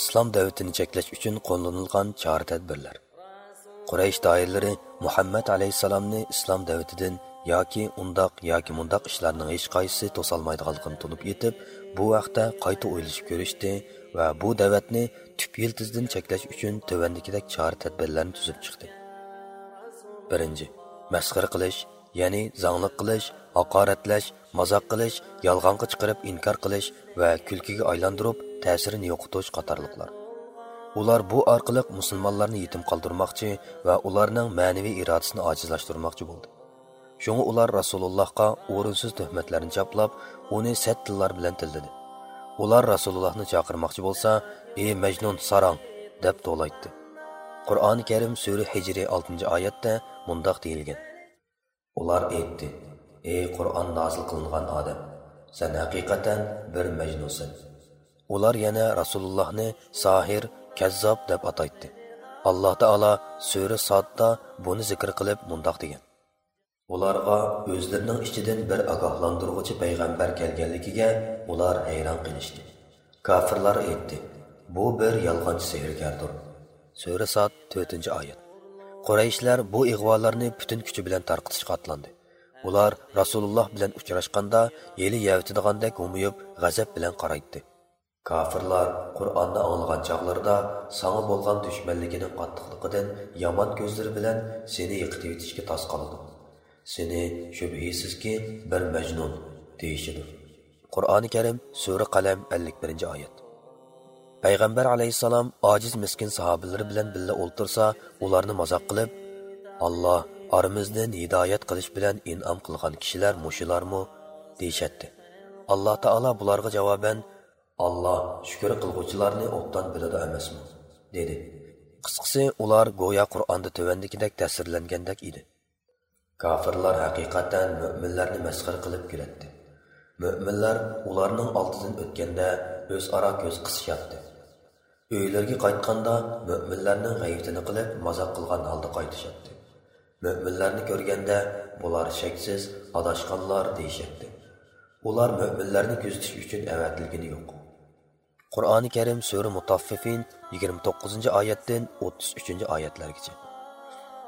islom davlatini cheklash uchun qo'llanilgan chora tadbirlar. Quraysh doirlari muhammad alayhissalomni islom davlatidan yoki undoq yoki mundoq ishlarning hech qaysisi to'solmaydiganligini tunib yetib bu vaqtda qayta o'ylashib ko'rishdi va bu da'vatni tup yiltizdan cheklash uchun tuvandikidek chora tadbirlarni tuzib chiqdi. Birinchi masxir qilish ya'ni zanglik qilish haqoratlash mazoq qilish yolg'onga chiqarib inkor qilish va kulkiga aylantirib ta'sirini yo'qotish qatorliqlar. Ular bu orqali musulmonlarni yetim qoldirmoqchi va ularning ma'naviy irodasini ojizlashtirmoqchi bo'ldi. Shunga ular rasulullohga o'rinsiz tuhmatlarni chaplab uni sat tillar bilan tildidi. Ular rasulullohni chaqirmoqchi bo'lsa ey majnun sarang! deb to'laytdi qur'oni karim sura hijriy 6 oyatda mundoq deyilgan. Ular aytdi ey qur'on nozil qilingan odam sen haqiqatan bir majnunsan ular yana rasulullohni sohir kazzob deb ataydi alloh taolo sura sodda buni zikr qilib mundoq degan. Ularga o'zlarining ichidan bir ogohlantiruvchi payg'ambar kelganligiga ular hayron qilishdi. Kofirlar aytdi bu bir yolg'onchi sehrgardir. Sura sod to'rtinchi oyat. Qurayishlar bu ig'volarni butun kuchi bilan tarqitishga otlandi. Ular rasululloh bilan uchrashganda yeli yavtidigandek umuyib, g'azab bilan qaraydi kofirlar qur'onni anglagan chog'larida sana bo'lgan dushmanligining qattiqligidan yomon ko'zlari bilan seni yiqitib yetishga tos qoladi. Seni shubhisizki bir majnun deyishidir qur'oni karim sura qalam 51 oyat payg'ambar alayhissalom ojiz miskin sahobalari bilan birga o'ltirsa ularni mazoq qilib alloh orimizdan hidoyat qilish bilan inom qilgan kishilar mushularmi deyishadi. alloh taolo bularga javoban alloh shukur qilg'uvchilarni obdan biladi emasmi? dedi. Qisqasi ular go'yo qur'onda tuvandikidek ta'sirlangandek edi. Kofirlar haqiqatan mo'minlarni masxir qilib kuladi mo'minlar ularning oldidan o'tganda o'zaro ko'z qisishyapti uylariga qaytganda mo'minlarning g'ayitini qilib mazoq qilgan holda qaytishyapti. Mo'minlarni ko'rganda bular shaksiz adashganlar deyishyapti ular mo'minlarni kuzatish uchun avatilgani yo'q. Qur'oni karim sura mutaffifin 29 oyatdan 33 oyatlargacha.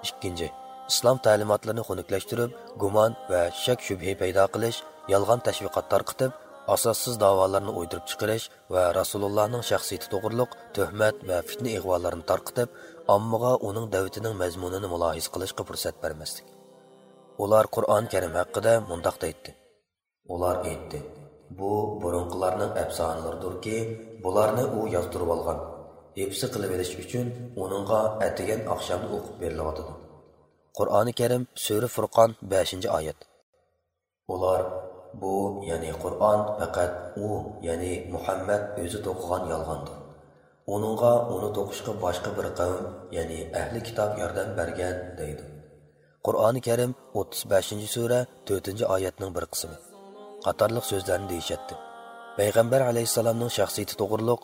Ikkinchi islom ta'limotlarini xunuklashtirib gumon va shak shubha paydo qilish yolg'on tashviqot tarqitib asossiz da'volarni o'ydirib chiqarish va rasulullohning shaxsiyati to'g'riliq tuhmat va fitna ig'volarini tarqitib ommaga uning davatining mazmunini mulohiz qilishga fursat bermaslik ular qur'oni karim haqida mundoq deydi ular aytdi bu burunqilarning afsonalaridirki bularni u yozdirib olgan. Epsi qilib olish uchun uningga atigan oqshomda o'qib berilyotidi qur'oni karim sura furqon 5 oyat. Ular bu ya'ni qur'on faqat u ya'ni muhammad o'zi to'qigan yolg'ondir. Uningga uni to'qishga boshqa bir qavm ya'ni ahli kitob yordam bergan deydi. Qur'oni karim 35 sura 4 oyatning bir qismi. Qatorliq so'zlarni deyishatdi payg'ambar alayhissalomning shaxsiyati to'g'riliq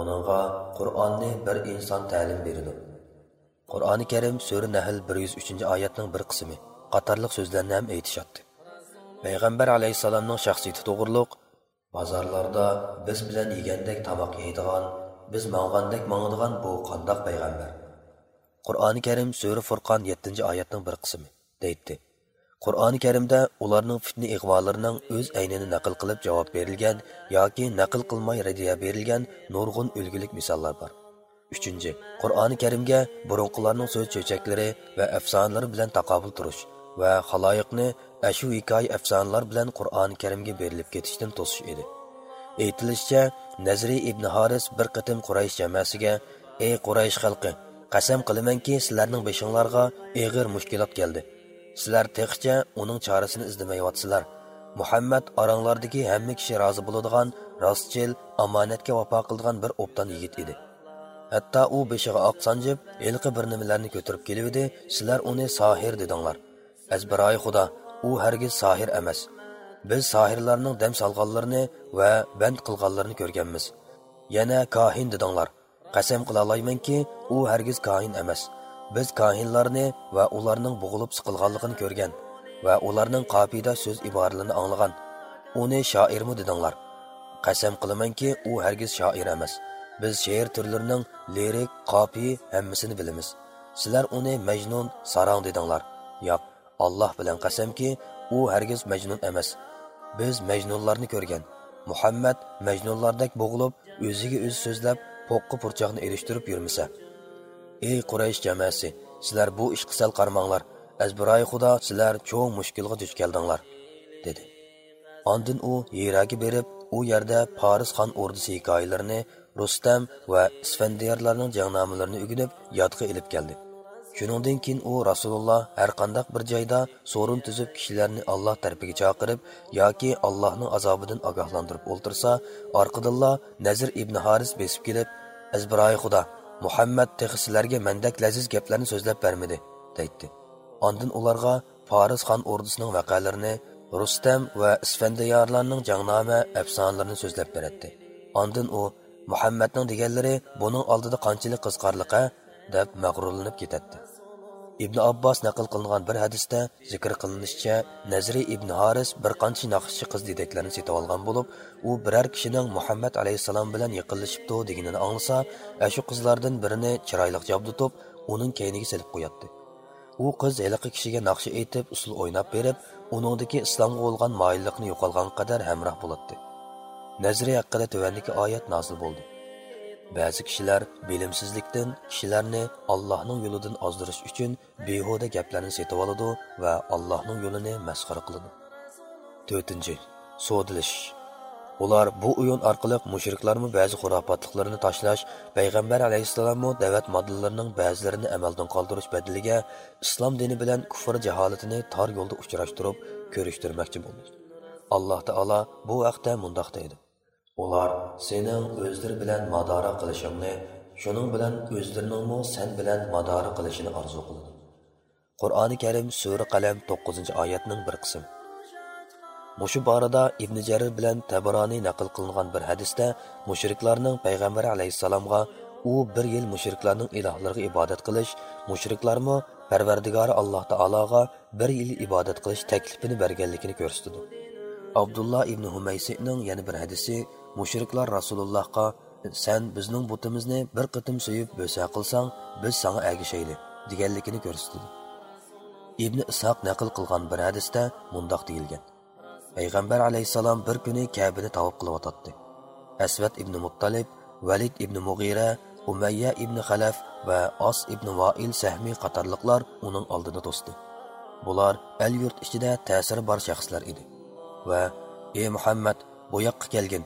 uningga qur'onni bir inson ta'lim berdi qur'oni karim sura nahl 103 oyatning bir qismi qatorliq so'zlarni ham aytishyapti. Payg'ambar alayhissalomning shaxsiyati to'g'riliq bozorlarda biz bilan yegandek tomoq yeydigan biz mang'andek mangadigan bu qandoq payg'ambar? Qur'oni karim sura furqon 7 oyatning bir qismi deydi. Qur'oni karimda ularning fitna ig'volarining o'z aynini naql qilib javob berilgan yoki naql qilmay radiya berilgan nurg'un ulgulik misollar bor. Uchinchi qur'oni karimga burunqilarning so'z cho'chaklari va afsonalari bilan taqobil turish va haloyiqni ashu hikoya afsonalar bilan qur'oni karimga berilib ketishdan to'sish edi. Aytilishicha nazriy ibn horis bir qatim quraysh jamasiga ey quraysh xalqi qasam qilamanki sizlarning beshinglarga ig'ir mushkulot keldi. Sizlar teqicha uning chorasini izlamayotsizlar muhammad oranglardagi hamma kishi rozi bo'ladigan rostchil omonatga vafo qiladigan bir o'ptan yigit edi. Hatto u beshig'i oq sanjib ilqi bir nimalarni ko'tarib keluvdi sizlar uni sohir dedinglar. Azbiroy xudo u hargiz sohir emas. Biz sohirlarning dam solganlarini va band qilganlarini ko'rganmiz. Yana kohin dedinglar. Qasam qilolaymanki u hargiz kohin emas. Biz kohinlarni va ularning bo'g'ilib siqilganligini ko'rgan va ularning qopida so'z iboralarini anglagan. Uni shoirmi dedinglar? Qasam qilamanki u hargiz shoir emas. Biz she'r turlarining lirik qopi hammasini bilamiz. Sizlar uni majnun sarang dedinglar. Yo'q alloh bilan qasamki u hargiz majnun emas. Biz majnunlarni ko'rgan. Muhammad majnunlardek bo'g'ilib o'ziga o'zi so'zlab po'qqi purchoqni erishtirib yurmasa. Ey quraysh jamoasi sizlar bu ishga sal qarmanglar azbiroyi xudo sizlar cho'ng mushkulga duch keldinglar dedi ondin u yeraga berib u yerda Paris xon ordisi hikoyalarini Rustam va Isfandiyorlarning jangnamalarini o'rganib yodga ilib keldi. Shuningdan keyin u Rasululloh har qanday bir joyda so'rin tuzib kishilarni Alloh tarafiga chaqirib yoki Allohning azobidan ogohlantirib o'ltirsa, orqadinla Nazir ibn Haris besib kelib, "Azbiroy Xudo, Muhammad texislarga mandak laziz gaplarni so'zlab bermidi deydi. Ondan ularga Paris xon ordisining vaqalarini Rustam va Isfandiyorlarning jangnoma afsonalarini so'zlab beradi. Ondan u Muhammadning deganlari buning oldida qanchalik qizqarliqa deb mag'rurlanib ketadi. Ibn Abbos naql qilingan bir hadisda zikr qilinishicha, Nazri ibn Haris bir qancha naqshchi qiz dedeklarni setib olgan bo'lib, u biror kishining Muhammad alayhissalom bilan yaqinlashibdi deganini anglasa, shu qizlardan birini chiroyli jabdutib, uning kayniga silib qo'yadi. u qiz haliqi kishiga naqsha aytib usul o'ynab berib uningdagi islomga bo'lgan moyillikni yo'qolgan qadar hamroh bo'ladi nazri haqida tuvandagi oyat nozil bo'ldi Bəzi kişilər bilimsizlikdən kişilərini Allah'ın yolundan azdırış üçün behudə gəplərini setib alıdı və Allah'ın yolunu məsxara qıldı. 4-cü Sodiliş Ular bu oyun arqalıq müşriklərmi bəzi xurafatlıqlarını taşlaş, Peyğəmbər əleyhissalamı dəvət modellərinin bəzilərini əməldən qaldırış bədiliyə İslam dini bilən küfr cəhalətini tar yolda uçuraşdırıb görüşdürməkçi oldu. Allah Taala bu vaxtda mundaq deydi: ular sening o'zlari bilan madora qilishingni shuning bilan o'zlariningmi sen bilan madora qilishini orzu qiladi qur'oni karim sura qalam 9 oyatning bir qismi Mushu borada Ibn Jarir bilan Tabarani naql qilingan bir hadisda mushriklarning payg'ambar alayhissalomga u bir yil mushriklarning ilohlariga ibodat qilish, mushriklarmi Parvardigori Alloh taologa bir yil ibodat qilish taklifini berganligini ko'rsatdi. Abdullah ibn Humaysining yana bir hadisi mushriklar Rasulullohga sen bizning butimizni bir qitim suyib bo'sa qilsang, biz senga agishayli deganligini ko'rsatdi. Ibn Ishoq naql qilgan bir hadisda mundoq deyilgan: payg'ambar alayhissalom bir kuni kabini tavob qilayotdi asvat ibn muttalib valid ibn mug'ira umayya ibn xalaf va os ibn voil sahmiy qatorliqlar uning oldida to'sdi. Bular el yurt ichida ta'siri bor shaxslar edi va ey muhammad bu yoqqa kelgin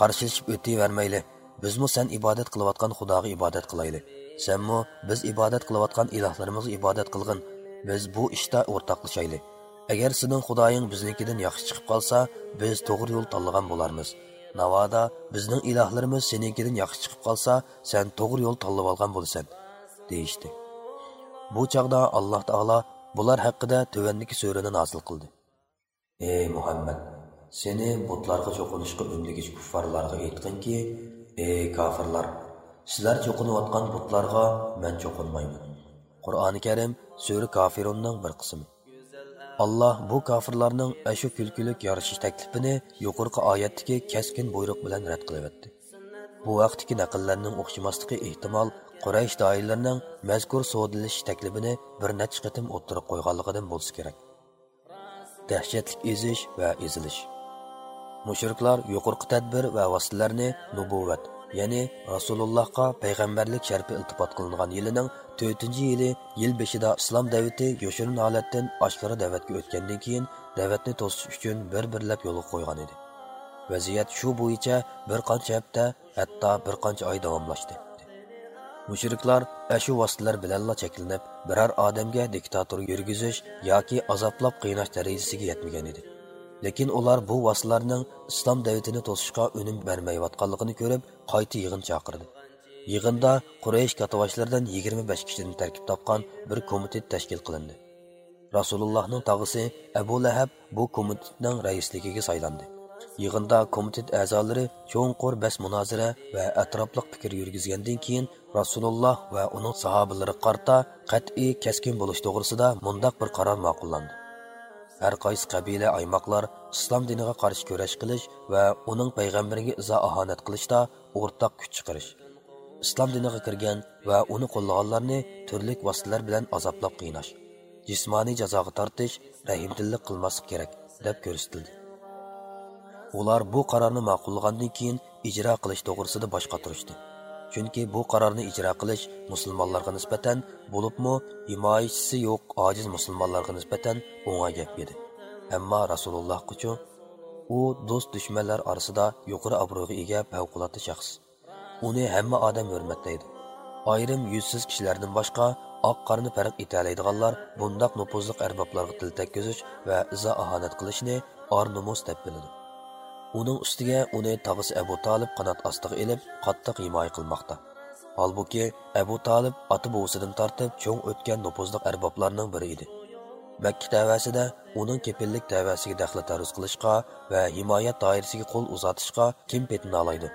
qarshilashib o'tavermayli bizmi sen ibodat qilayotgan xudoga ibodat qilayli. Senmu biz ibodat qilayotgan ilohlarimizga ibodat qilg'in. Biz bu ishda o'rtoqlashayli agar sening xudoying biznikidan yaxshi chiqib qolsa biz to'g'ri yo'l tanlagan bo'larmiz. Navoda bizning ilohlarimiz senikidan yaxshi chiqib qolsa sen to'g'ri yo'l tanlab olgan bo'lasan deyishdi. Bu chog'da alloh taolo bular haqida tuvandagi surani nozil qildi. Ey muhammad! Seni butlarga cho'qinishga undagich kuffarlarga aytqinki ey kofirlar sizlar cho'qinayotgan butlarga man cho'qinmayman. Qur'oni karim sura kofirunning bir qismi. Alloh bu kofirlarning ashu kulkilik yorishish taklifini yuqorqi oyatdagi kaskin buyruq bilan rad qilyapti bu vaqtdagi naqllarning o'xshamasligi ehtimol quraysh doirlarining mazkur sodilish taklifini bir necha qatim o'ttirib qo'yganligidan bo'lsa kerak. Dahshatlik ezish va ezilish. Mushriklar yuqorqi tadbir va vositalarni nubuvat ya'ni rasulullohga payg'ambarlik sharfi iltifot qilingan yilining to'rtinchi yili yil beshida islom davati yoshirin holatdan oshkora da'vatga o'tgandan keyin da'vatni to'sish uchun bir birlab yo'lga qo'ygan edi. Vaziyat shu bo'yicha bir qancha hafta hatto bir qancha oy davomlashdi. Mushriklar shu vositalar bilanla cheklanib biror odamga diktator yurgizish yoki azoblab qiynash darajasiga yetmagan edi. Lekin ular bu vositalarning islom davatini to'sishga unum bermayotganligini ko'rib qayta yig'in chaqirdi. Yig'inda quraysh katavashlaridan yigirma besh kishidan tarkib topgan bir komitet tashkil qilindi. Rasulullohning tog'isi abu lahab bu komitetning raisligiga saylandi. Yig'inda komitet a'zolari cho'nqur bas munozara va atrofliq fikr yurgizgandan keyin rasululloh va uning sahobalari qarta qat'iy kaskin bo'lish to'g'risida mundoq bir qaror ma'qullandi. Har qaysi qabila aymoqlar islom diniga qarshi kurash qilish va uning payg'ambariga izo ahonat qilishda o'rtaq kuch chiqarish. Islom diniga kirgan va uni qo'llaganlarni turli vositalar bilan azoblab qiynash jismoniy jazoga tortish rahimdillik qilmaslik kerak deb ko'rsatildi. Ular bu qarorni ma'qullagandan keyin ijro qilish to'g'risida bosh qotirishdi chunki bu qarorni ijro qilish musulmonlarga nisbatan bo'libmi himoyachisi yo'q ojiz musulmonlarga nisbatan o'ng'ay gap edi. Ammo rasululloh uchun u do'st dushmanlar orasida yuqori obro'ga ega favqulodda shaxs. Uni hamma odam hurmatlaydi ayrim yuzsiz kishilardan boshqa oq qorni farq etalaydiganlar bundoq nupuzliq arboblarga til tekkizish va izo ahonat qilishni or nomus deb biladi. Uning ustiga uni tog'isi abu tolib qanot ostiga ilib qattiq himoya qilmoqda holbuki abu tolib ota buvisidan tortib cho'ng o'tgan nupuzli arboblarning biri edi makka tavasida uning kepillik tavasiga daxli taruz qilishga va himoya doirasiga qo'l uzatishga kim petini olaydi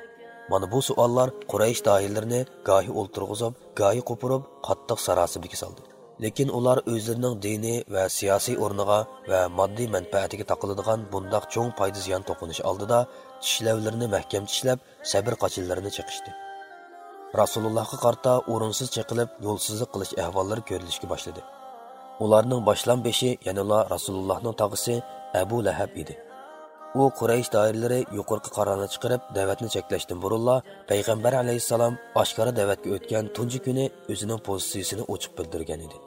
mana bu savollar quraysh doirlarini gohi o'ltirg'izib gohi qo'pirib qattiq sarosimaga soldi lekin ular o'zlarining diniy va siyosiy o'rniga va moddiy manfaatiga taqiladigan bundoq cho'ng foyda ziyon to'qinish oldida tishlavlarini mahkam tishlab sabr qochillarini chiqishdi. Rasulullohga qarta o'rinsiz chiqilib yo'lsizlik qilish ahvollari ko'rilishga boshladi. Ularning boshlanbeshi yanala rasulullohning tog'isi abu lahab edi. U quraysh doiralari yuqorqi qarorni chiqarib da'vatni cheklashdan burunla payg'ambar alayhissalom oshkora da'vatga o'tgan tunji kuni o'zining pozitsiyasini ochiq bildirgan edi.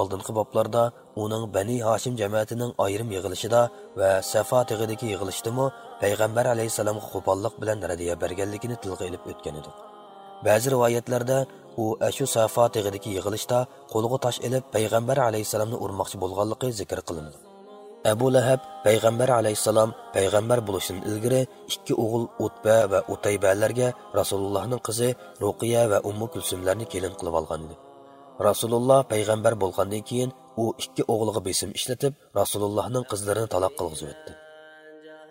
Oldingi boblarda uning bani hoshim jamoatining ayrim yig'ilishida va safo tig'idagi yig'ilishdimi payg'ambar alayhissalomga qo'pollik bilan radiya berganligini tilga ilib o'tgan edi ba'zi rivoyatlarda u ashu safo tig'idagi yig'ilishda qo'lga tosh ilib payg'ambar alayhissalomni urmoqchi bo'lganligi zikr qilindi. Abu lahab payg'ambar alayhissalom payg'ambar bo'lishidan ilgari ikki o'g'il utba va o'taybalarga rasulullohning qizi ruqiya va ummu kulsumlarni kelin qilib olgan edi. Rasululloh payg'ambar bo'lgandan keyin u ikki o'g'liga besim ishlatib rasulullohning qizlarini taloq qilg'izib o'tdi.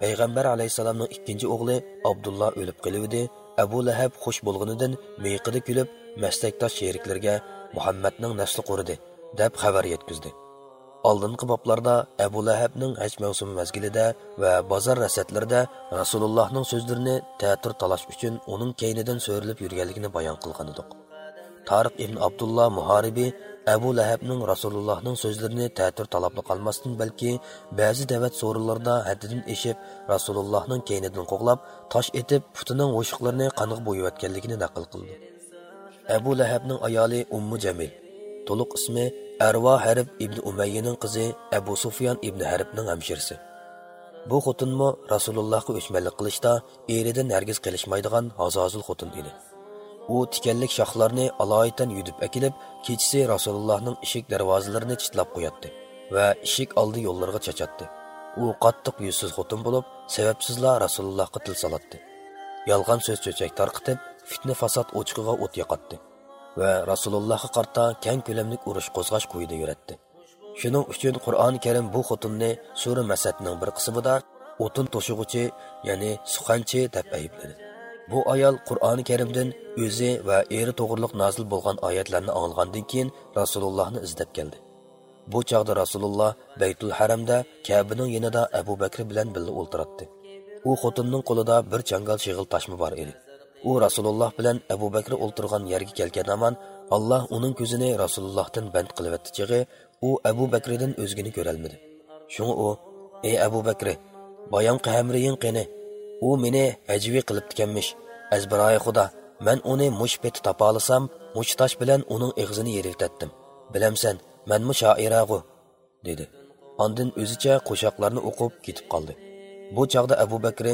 Payg'ambar alayhissalomning ikkinchi o'g'li abdulloh o'lib qoluvdi abu lahab xush bo'lganidan miyqidi kulib maslakdosh sheriklarga muhammadning nasli quridi deb xabar yetkazdi. Oldingi boblarda abu lahabning haj mavsumi mazgilida va bozor rasadlarida rasulullohning so'zlarini ta'tir talash uchun uning kaynidan so'rilib yurganligini bayon qilgan edik. Tariq ibn abdulloh muhoribiy abu lahabning rasulullohning so'zlarini ta'tir talabli qolmasdan balki ba'zi davat so'rinlarda haddidan eshib rasulullohning keynidan qo'g'lab tosh etib putining o'shiqlarini qaniq bo'yayotganligini naql qildi. Abu lahabning ayoli ummu jamil to'liq ismi Арва harib ibn umayyaning qizi abu sufyon ibn harbning hamshirisi. Bu xotinmi rasulullohga o'chmanlik qilishda eridan hargiz qilishmaydigan hazozil xotin edi. U tikanlik shoxlarni aloyitan yudib akilib kechasi rasulullohning eshik darvozalarini chitlab qo'yatdi va eshik oldi yo'llarga chachatdi. U qattiq yuzsiz xotin bo'lib sababsizla rasulullohga til solatdi. Yolg'on so'z cho'chak tarqitib fitna fasod o'chqiga o't yoqatdi va rasulullohga qarta kang ko'lamlik urush qo'zg'ash qo'yida yuratdi. Shuning uchun qur'oni karim bu xotinni sura masadning bir qismida o'tin to'shig'uchi ya'ni suxanchi deb aybladi. Bu ayol qur'oni karimdan o'zi va eri to'g'riliq nozil bo'lgan oyatlarni anglagandan keyin rasulullohni izlab keldi. Bu chog'da rasululloh baytul haramda kabining yonida abu bakr bilan birga o'ltiratdi. U xotinning qo'lida bir changal shig'il toshmi bor edi. U rasululloh bilan abu bakr o'ltirgan yerga kelgan amon alloh uning ko'zini rasulullohdan band qilyapti chig'i u abu bakrdan o'zgini ko'rolmadi. Shunga u ey abu bakri boyam hamriyin qani u meni hajviy qilibdikanmish. Azbiroyi xudo man uni mush peti topolisam mush tosh bilan uning ig'zini yeritatdim bilamsan manmu shoirag'u dedi. Ondin o'zicha qo'shoqlarni o'qib ketib qoldi. Bu chog'da abu bakri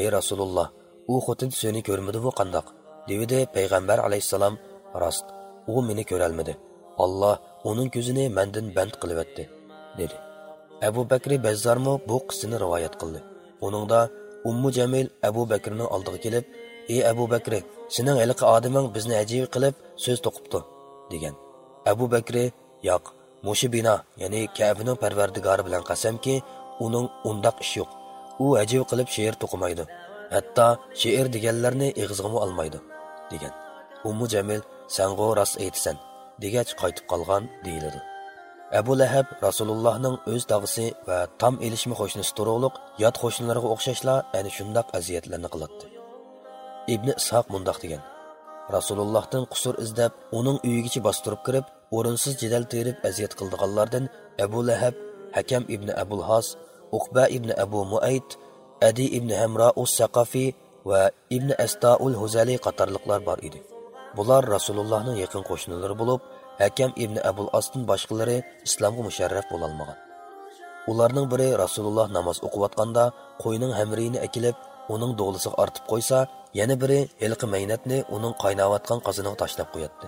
ey rasululloh u xotin seni ko'rmidi bu qandoq? devidi payg'ambar alayhissalom rost. U meni ko'rolmadi. Olloh uning ko'zini mandan band qilyapti dedi. Abu bakri bazzarmu bu qissani rivoyat qildi. Uningda ummu jamil abu bakrni oldiga kelib ey abu bakri sening haliqi odiming bizni ajib qilib so'z to'qibdi degan. Abu bakri yo'q mushi bino ya'ni kabining parvardigori bilan qasamki uning undoq ishi yo'q. U ajib qilib she'r to'qimaydi hatto she'r deganlarni ig'izg'imi olmaydi degan. Ummu jamil sang'u rost aytsan degach qaytib qolgan deyiladi. Abu lahab rasulullohning o'z tog'isi va tom ilishmi qo'shnisi turug'liq yot qo'shnilarga o'xshashla ana shundoq aziyatlarni qiladi ibn ishoq mundoq degan rasulullohdan qusur izlab uning uyigacha bostirib kirib o'rinsiz jidal terib aziyat qildiganlardan abu lahab hakam ibn abul has uqba ibn abu muayt adi ibn hamro us saqafiy va ibn astaul huzali qatorliqlar bor edi. Bular rasulullohning yaqin qo'shnilari bo'lib hakam ibn abul ostin boshqalari islomga musharraf bo'lolmagan ularning biri rasululloh namoz o'qiyotganda qo'yning hamrini akilib uning do'lisiga ortib qo'ysa yana biri hilqi maynatni uning qaynayotgan qozoniga tashlab qo'yatdi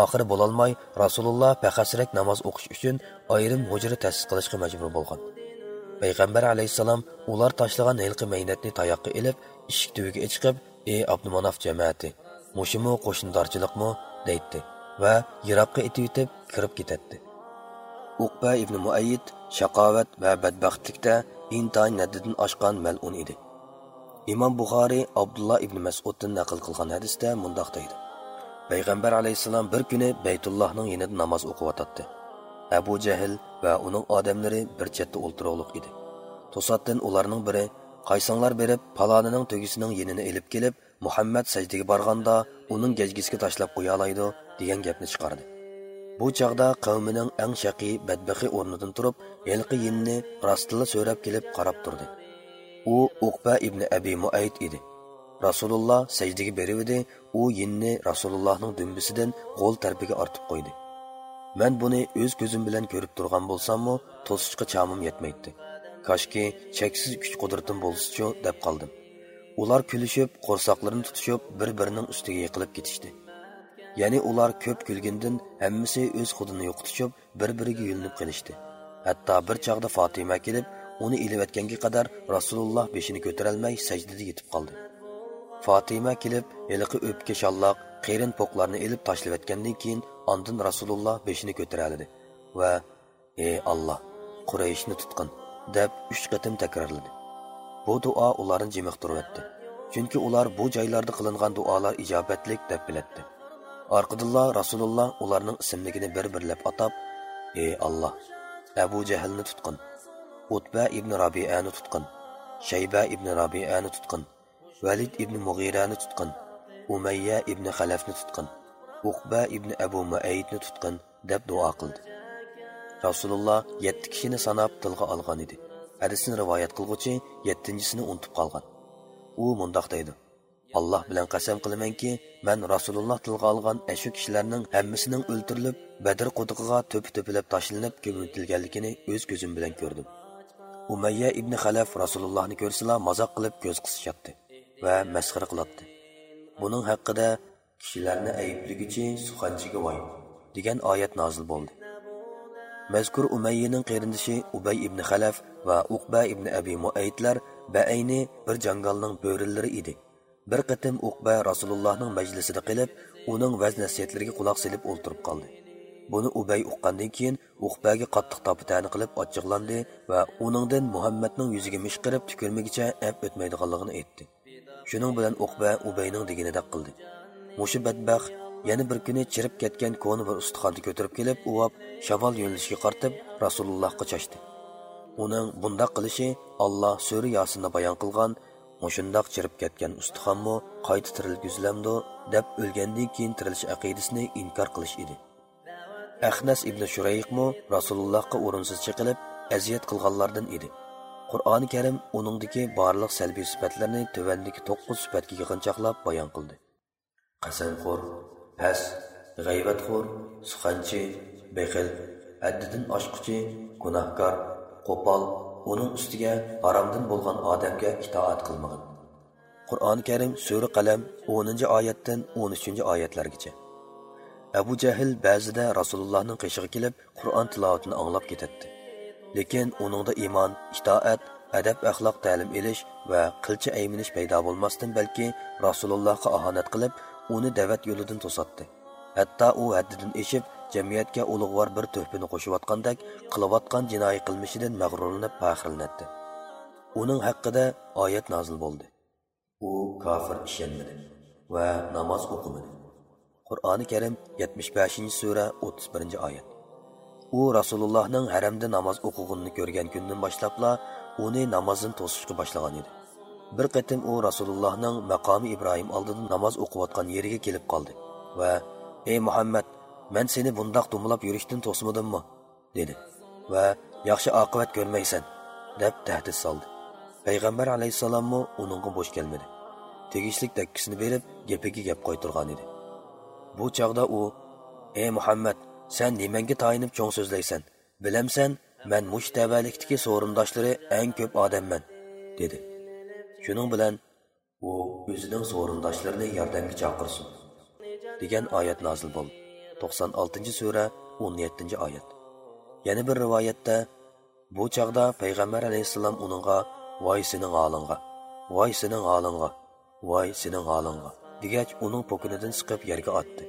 oxiri bo'lolmay rasululloh pahasrak namoz o'qish uchun ayrim hujra ta'sis qilishga majbur bo'lgan. Payg'ambar alayhissalom ular tashlagan hilqi maynatni tayoqqa ilib eshik tuviga chiqib ey abdumanaf jamoati mushimu qo'shindorchilikmi deydi. Va yiroqqa itib kirib ketadi. Uqba ibn muayyid shaqovat va badbaxtlikda intayin naddidan oshgan mal'un edi. Imom buxoriy abdulloh ibn masuddan naql qilgan hadisda mundoq deydi. Payg'ambar alayhissalom bir kuni baytullohning yonida namoz o'qiyotdi abu jahl va uning odamlari bir chetda o'ltiroqliq edi. To'satdan ularning biri qaysonglar berib palonining tugisining yenini ilib kelib muhammad sajdaga borganda uning gajgisiga tashlab qo'ya olaydi degan gapni chiqardi. Bu chog'da qavmining eng shaqiy badbaxiy o'rnidan turib elqi yinni rostila so'rab kelib qarab turdi. U uqba ibn abi muayt edi. Rasululloh sajdaga berivdi u yinni rasulullohning dumbisidan qo'l tarbiga ortib qo'ydi. Man buni o'z ko'zim bilan ko'rib turgan bo'lsammu to'sishga chamim yetmaydi. Koshki cheksiz kuch qudratim bo'lsichu deb qoldim. Ular kulishib qo'rsoqlarini tutishib bir birining ustiga yiqilib ketishdi. Ya'ni ular ko'p kulgindan hammasi o'z xudini yo'qotishib bir biriga yulinib qilishdi hatto bir chog'da fotima kelib uni ilivatganga qadar rasululloh beshini ko'tarolmay sajdada yetib qoldi. Fotima kelib yiliqi o'pka shalloq qerin po'qlarni ilib tashlavatgandan keyin ondin rasululloh beshini ko'taraladi va ey alloh qurayishni tutqin deb uch qatim takrorladi. Bu duo ularni jimiqtiribdi chunki ular bu joylarda qilingan duolar ijobatlik deb biladi orqadinla rasululloh ularning ismligini bir birlab atab ey alloh abu jahlni tutqin utba ibn rabiani tutqin shayba ibn rabiani tutqin valid ibn mug'irani tutqin umayya ibn xalafni tutqin uqba ibn abu muayidni tutqin deb duo qildi. Rasululloh yetti kishini sanab tilga olgan edi. Hadisni rivoyat qilg'uchi yettinchisini unutib qolgan. U mundoq deydi. Alloh bilan qasam qilamanki man rasululloh tilga olgan ashu kishilarning hammasining o'ltirilib badr quduqiga to'pi to'pilab tashlanib ko'mitilganligini o'z ko'zim bilan ko'rdim. Umayya ibn xalaf rasulullohni ko'rsala mazoq qilib ko'z qisishyapti va masxara qiladi buning haqida kishilarni ayblaguchi suxanchiga voy degan oyat nozil bo'ldi. Mazkur umayyaning qarindishi ubay ibn xalaf va uqba ibn abi muaytlar baayni bir jangalning bo'rilari edi. Bir qitim uqba rasulullohning majlisida qilib uning vaz nasihatlariga quloq silib o'ltirib qoldi. Buni ubay uqqandan keyin uqbaga qattiq topitani qilib ochiqlandi va uningdan muhammadning yuziga mishqirib tukirmagicha ap o'tmaydiganligini aytdi. Shuning bilan uqba ubayning deganidek qildi. Mushu badbaxt yana bir kuni chirib ketgan ko'ni bir ustixonni ko'tarib kelib uvab shavol yo'nalishiga qartib rasulullohga chochdi. Uning bundoq qilishi olloh suri yosinda bayon qilgan mushundoq chirib ketgan ustixonmi qayta tirilgizlamdi deb o'lgandan keyin tirilish aqidasini inkor qilish edi. Ahnas ibn shurayqmu rasulullohga o'rinsiz chiqilib aziyat qilganlardan edi. Qur'oni karim uningdagi barliq salbiy sifatlarni tuvandagi to'qqiz sifatga yig'inchoqlab bayon qildi. Qasamxo'r pas g'aybatxo'r suxanchi bexil haddidan oshquchi gunohkor qo'pol uning ustiga haromdan bo'lgan odamga itoat qilmag'in. Qur'oni karim sura qalam 10 oyatdan 13 oyatlargacha. Abu jahl ba'zida rasulullohning qishig'i kelib qur'on tilovatini anglab ketadi lekin uningda iymon itoat adab axloq ta'lim elish va qilcha ayminish paydo bo'lmasdan balki rasulullohga ahonat qilib uni da'vat yo'lidan to'satdi. Hatto u haddidan eshib jamiyatga ulug'vor bir to'hpini qo'shayotgandek qilayotgan jinoiy qilmishidan mag'rurlanib faxrlanadi uning haqida oyat nozil bo'ldi. U kofir ishonmadi va namoz o'qimadi. Qur'oni karim 75 sura 31 oyat. U rasulullohning haramda namoz o'qiganini ko'rgan kundan boshlabla uni namozdan to'sishga boshlagan edi. Bir qatim u rasulullohning maqomi ibrohim oldida namoz o'qiyotgan yeriga kelib qoldi va ey muhammad men seni bundoq dumlab yurishdan to'smadimmi dedi. Va yaxshi oqibat ko'rmaysan deb tahdid soldi. Payg'ambar alayhissalommi uningga bo'sh kelmadi. Tegishli dakkisini berib gapiga gap qo'ytirgan edi. Bu chog'da u ey muhammad sen nimanga tayinib cho'ng so'zlaysan? Bilamsan man mush tavalikdagi so'rindoshlari eng ko'p odamman dedi. Shuning bilan u o'zining so'rindoshlarini yordamga chaqirsin degan oyat nozil bo'ldi. To'qson oltinchi sura o'n yettinchi oyat. Yana bir rivoyatda bu chog'da payg'ambar alayhissalom uningga voy sening holingga voy sening holingga voy sening holingga degach uning po'kinidan chiqib yerga otdi.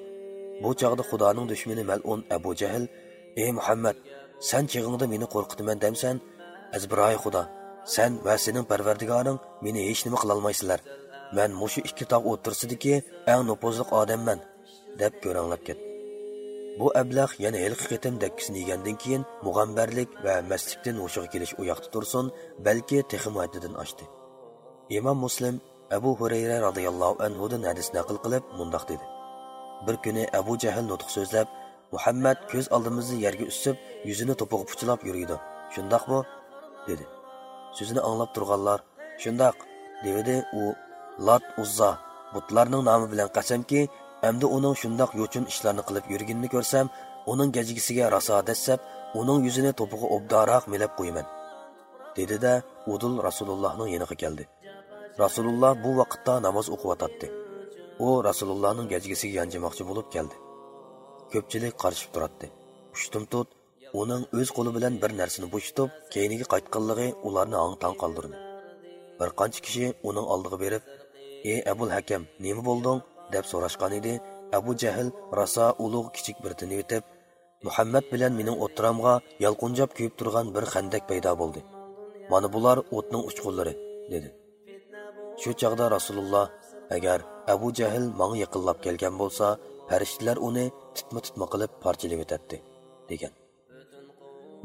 Bu chog'da xudoning dushmani mal'un abu jahl ey muhammad san chig'ingda meni qo'rqitaman demsan azbiroy xudo san va sening parvardigoring meni hech nima qilolmaysizlar. Man mushu ikki tog' o'tirsidiki eng nupuzliq odamman deb ko'ranglab ketdi. Bu ablah yana ilqi qitim dakkisini yegandan keyin mug'ambarlik va mastlikdan hushiga kelish u yoqda tursin balki texim haddidan oshdi. Imom muslim abu hurayra roziyallohu anhudan hadis naql qilib mundoq dedi. Bir kuni abu jahl nutq so'zlab muhammad ko'z oldimizni yerga usib yuzini to'pig'i puchilab yuriydi shundoqmi dedi. So'zini anglab turganlar shundoq dedi u lat uzza butlarning nomi bilan qasamki Әмді оның шындақ yo'chin ishlarni qilib yurganini ko'rsam, uning gajgisiga раса дәссәп, uning yuzini топығы obdaroq milab қоймен. dedi-da, Udul Rasulullohning еніғі keldi. Rasululloh bu vaqtda namoz o'qiyotdi. U Rasulullohning Расулуллахның yanjimoqchi bo'lib keldi. Ko'pchilik Көпчілік қаршып тұратты. tut, uning o'z qo'li bilan bir narsani нәрсіні бұштып, кейінігі ularni оларны аңтан қалдырды. Bir qancha kishi uning oldiga berib, "Ey Abul Hakam, nima bo'lding?" Deb so'rashgan edi. Abu jahl raso ulug' kichik bir yetib o'tib muhammad bilan mening o'tiramga yalqunjab kuyib turgan bir xandak paydo bo'ldi. Mana bular o'tning uchqunlari dedi. Shu chog'da rasululloh agar abu jahl manga yaqinlab kelgan bo'lsa farishtalar uni titma titma qilib parchalab o'tadi degan.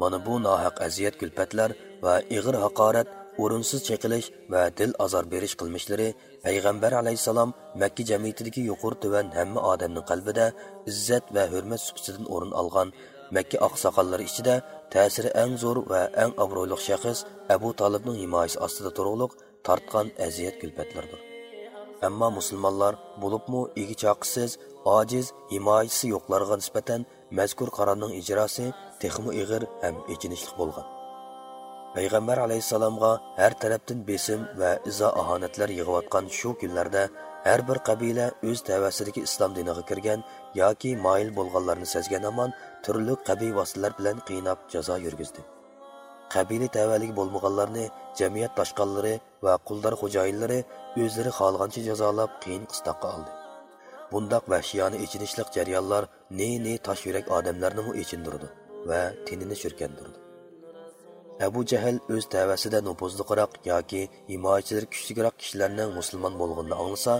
Mana bu nohaq aziyat kulpatlar va ig'ir haqorat o'rinsiz chekilish va dil azor berish qilmishlari payg'ambar alayhissalom makka jamiyatidagi yuqori tuvan hamma odamning qalbida izzat va hurmat subsidan o'rin olgan. Makka oqsoqollari ichida ta'siri eng zo'r va eng obro'li shaxs abu tolibning himoyasi ostida turug'liq tortgan aziyat kulpatlardir ammo musulmonlar bo'libmi egi choqisiz ojiz himoyachisi yo'qlarga nisbatan mazkur qarorning ijrosi texmi ig'ir ham echinishli bo'lgan. Payg'ambar alayhissalomga har tarafdan besim va izo ahonatlar yig'ayotgan shu kunlarda har bir qabila o'z tavasidagi islom diniga kirgan yoki moyil bo'lganlarni sezgan amon turli qabiy vositalar bilan qiynab jazo yurgizdi. Qabila tavaligi bo'lmaganlarni jamiyat toshqonlari va quldor xo'jayinlari o'zlari xohlagancha jazolab qiyin qistoqqa oldi. Bundoq vahshiyona echinishliq jarayonlar ne ne tosh yurak odamlarni echindirdi va tinini shirkandirdi. Abu jahl o'z tavasida nupuzliqroq yoki himoyachilar kuchliroq kishilarning musulmon bo'lganini anglasa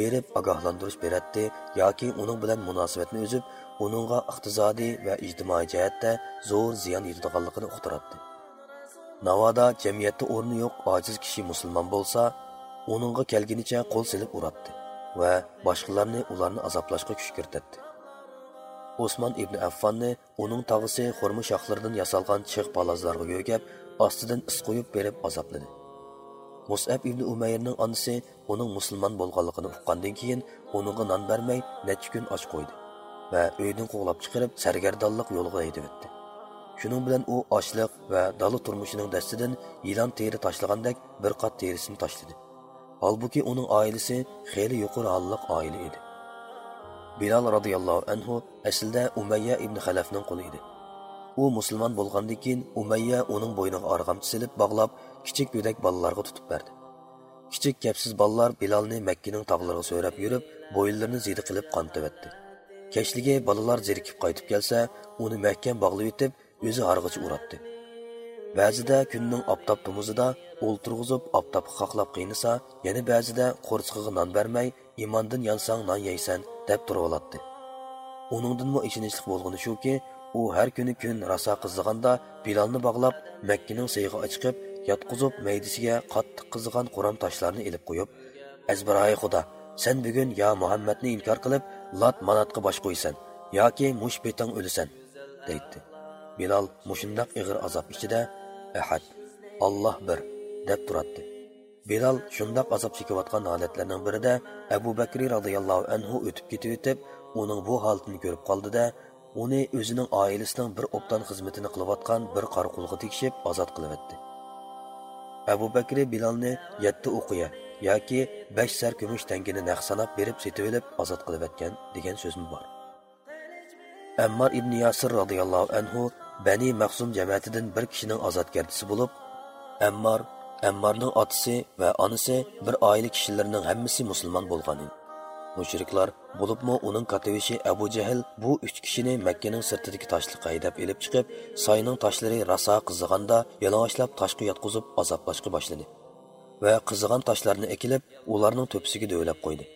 berib ogohlantirish beradi yoki uning bilan munosabatni uzib uningga iqtisodiy va ijtimoiy jihatda zo'r ziyon yetadiganligini uqtiradi. Navoda jamiyatda o'rni yo'q ojiz kishi musulmon bo'lsa uningga kelgunicha qo'l silib uradi va boshqalarni ularni azoblashga kuch kiritadi. Osman ibn Affanni uning tog'isi xurma shoxlaridan yasalgan chiq palazlarga yo'gab, ostidan is qo'yib berib azobladi. Mus'ab ibn Umayrning onasi uning musulmon bo'lganligini uqqandan keyin uningga non bermay necha kun och qo'ydi va uydan quvlab chiqarib sargardonlik yo'liga o'tdi. Shuning bilan u ochliq va dala turmushining dastidan yilon teri tashlagandek bir qat terisini tashladi. Holbuki uning oilasi xeyli yuqori holliq oila edi. Bilal radhiyallohu anhu aslida Umayya ibn Xalafning quli edi. U musulmon bo'lgandan keyin Umayya uning bo'yniga arg'amchi silib bog'lab, kichik go'dak bolalarga tutib berdi. Kichik gapsiz bolalar Bilalni Makkaning tog'lariga so'rab yurib, bo'yinlarini zidi qilib qon tavatdi. Keshligi bolalar zerikib qaytib kelsa, uni mahkam bog'lab etib, o'zi harg'icha uratdi. Ba'zida kunning optob tumuzida o'ltirg'izib optob qoqlab qiynasa, yana ba'zida qo'rchiqiga non bermay, imondan yansang non yeysan deb turib oladi. Uningdanmi ishonchli bo'lgani shuki, u har kuni kun raso qizig'anda Bilalni bog'lab Makkaning seyg'i chiqib, yotqizib maydisiga qattiq qizigan quram toshlarni ilib qo'yib azbiroyi xudo sen bugun yo muhammadni inkor qilib lat manatga bosh qo'ysan yoki mush betang o'lisan deydi bilol mushundoq ig'ir azob ichida ahad olloh bir deb turadi Bilal şundaq azap chekayotgan halatlarning birida abu Bakr radhiyallohu anhu o'tib ketib o'tib uning bu holatini ko'rib qoldida uni o'zining oilasining bir o'ptan xizmatini qilayotgan bir qora tekshib ozod qilyapti abu Bakr Bilalni yetti o'qiya yoki besh sar kumush tangini naq sanab berib setib olib ozod qilayotgan degan so'zim bor. Ammar ibn yasir radhiyallohu anhu bani mahsum jamiyatidan bir kishining ozodgardisi bo'lib ammar Әммарның otasi va onasi bir oila kishilarining һәммәсе musulmon булган иде. mushriklar булыпмы uning katavishi abu jahl bu uch kishini makkaning sirtidagi ташлыкка айдап элеп chiqib soyning toshlari raso кызыганда ялаңачлап toshqa яткызып азаплашкы башлады. va qizigan toshlarni ekilib ularning төпсиге do'ylab qo'ydi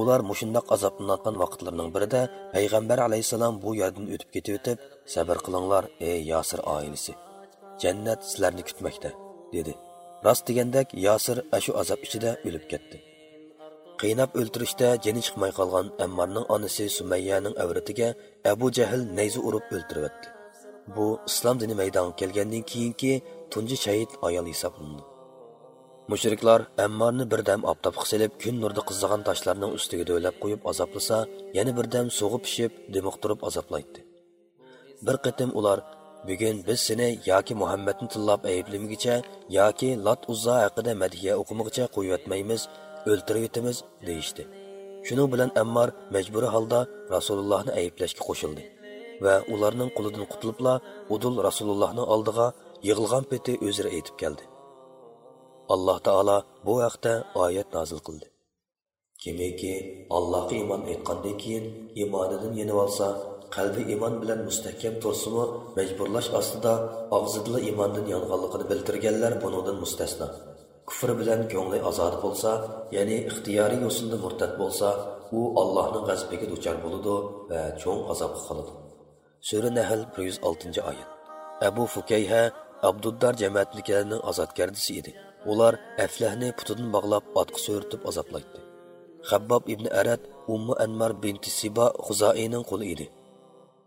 ular мушындак азапланаткан вакытларның birida payg'ambar алейхиссалам bu yerdan o'tib ketib o'tib sabr qilinglar ey Ясир oilasi jannat sizlarni kutmoqda dedi rost degandek yosir ashu azob ichida o'lib ketdi. Qiynab o'ltirishda jini chiqmay qolgan ammarning onasi sumayyaning avratiga abu jahl nayzi urib o'ltiribdi. Bu islom dini maydonga kelgandan keyingi tunji shahid ayol hisoblanadi mushriklar ammarni birdam oftobga silib kun nurda qizigan toshlarning ustiga do'ylab qo'yib azoblasa yana birdam sug'i pishib demoq azoblaydi. Bir qatim ular bugun biz seni yoki muhammadni tillab ayblimigicha yoki lat uzza haqida madhiya o'qimagicha qo'yyotmaymiz o'ltirib yetimiz deyishdi. Shuning bilan ammar majburiy holda rasulullohni ayblashga qo'shildi va ularning qulidan qutulibla udul Rasulullohni oldiga yig'ilgan peti o'zira aytib keldi. Alloh taolo bu haqda oyat nozil qildi. Kimiki allohga iymon etgandan keyin iymonidan yenib olsa qalbi iymon bilan mustahkam tursimi majburlash ostida og'zidila iymondan yonganligini bildirganlar bundan mustasno. Kufr bilan ko'ngli ozod bo'lsa ya'ni ixtiyoriy yo'sinda murtad bo'lsa u allohni g'azbiga duchor bo'ladi va cho'ng azobga qoladi sura nahl bir yuz oltinchi oyat. Abu fukayha abduddar jamoatnikilarning ozodgardisi edi. Ular aflahni putidan bog'lab otqa so'ritib azoblaydi. Habbob ibn arad ummu anmar binti siba xuzoining quli edi.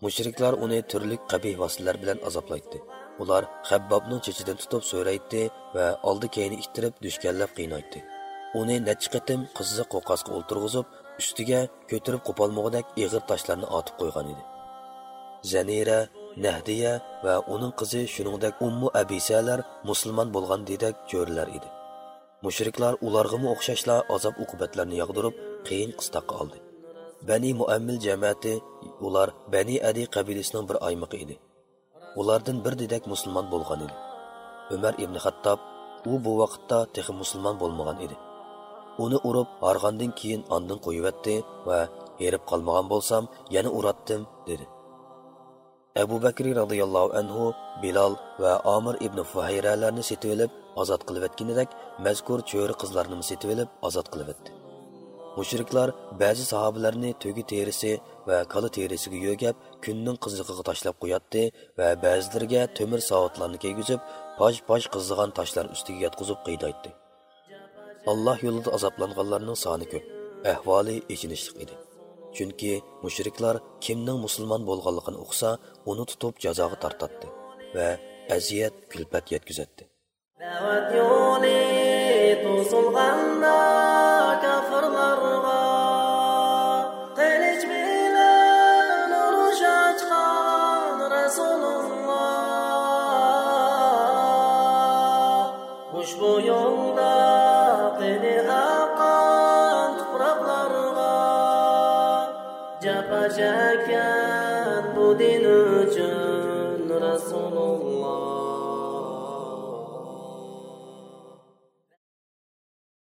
Mushriklar uni turli qabih vositalar bilan azoblaydi ular habbobning chechidan tutib so'raydi va oldi keyni ittirib dushkanlab qiynaydi uni necha qatim qizni qo'qasga o'ltirg'izib ustiga ko'tirib qo'polmog'idek ig'ir toshlarni otib qo'ygan edi. Zanira nahdiya va uning qizi shuningdek ummu abisalar musulmon bo'lgan dedak jo'rlar edi. Mushriklar ularga o'xshashla azob uqubatlarni yog'dirib qiyin qistoqqa oldi. Bani muammil jamiyati ular bani adi qabilasining bir aymog'i edi. Ulardan bir dedak musulmon bo'lgan edi. Umar ibn hattob u bu vaqtda texi musulmon bo'lmagan edi. Uni urib harg'andan keyin andin qo'yibatdi va erib qolmagan bo'lsam yana uratdim dedi. Abu bakri roziyallohu anhu bilol va omir ibn fuhayralarni setib olib ozod qilayotganidek mazkur cho'ri qizlarni setib olib ozod qilayotdi mushriklar ba'zi sahobalarni to'gi terisi va kala terisiga yo'gab kunning qizig'iga tashlab qo'yatdi va ba'zilariga temir soatlarni kiygizib poj poj qizigan toshlar ustiga yotqizib qiydaytdi alloh yo'lida azoblanganlarning soni ko'p ahvoli echinishli edi. Chunki mushriklar kimning musulmon bo'lganligini uqsa uni tutib jazoga tortatdi va aziyat kulpat yetkazatdi rasululloh ushbu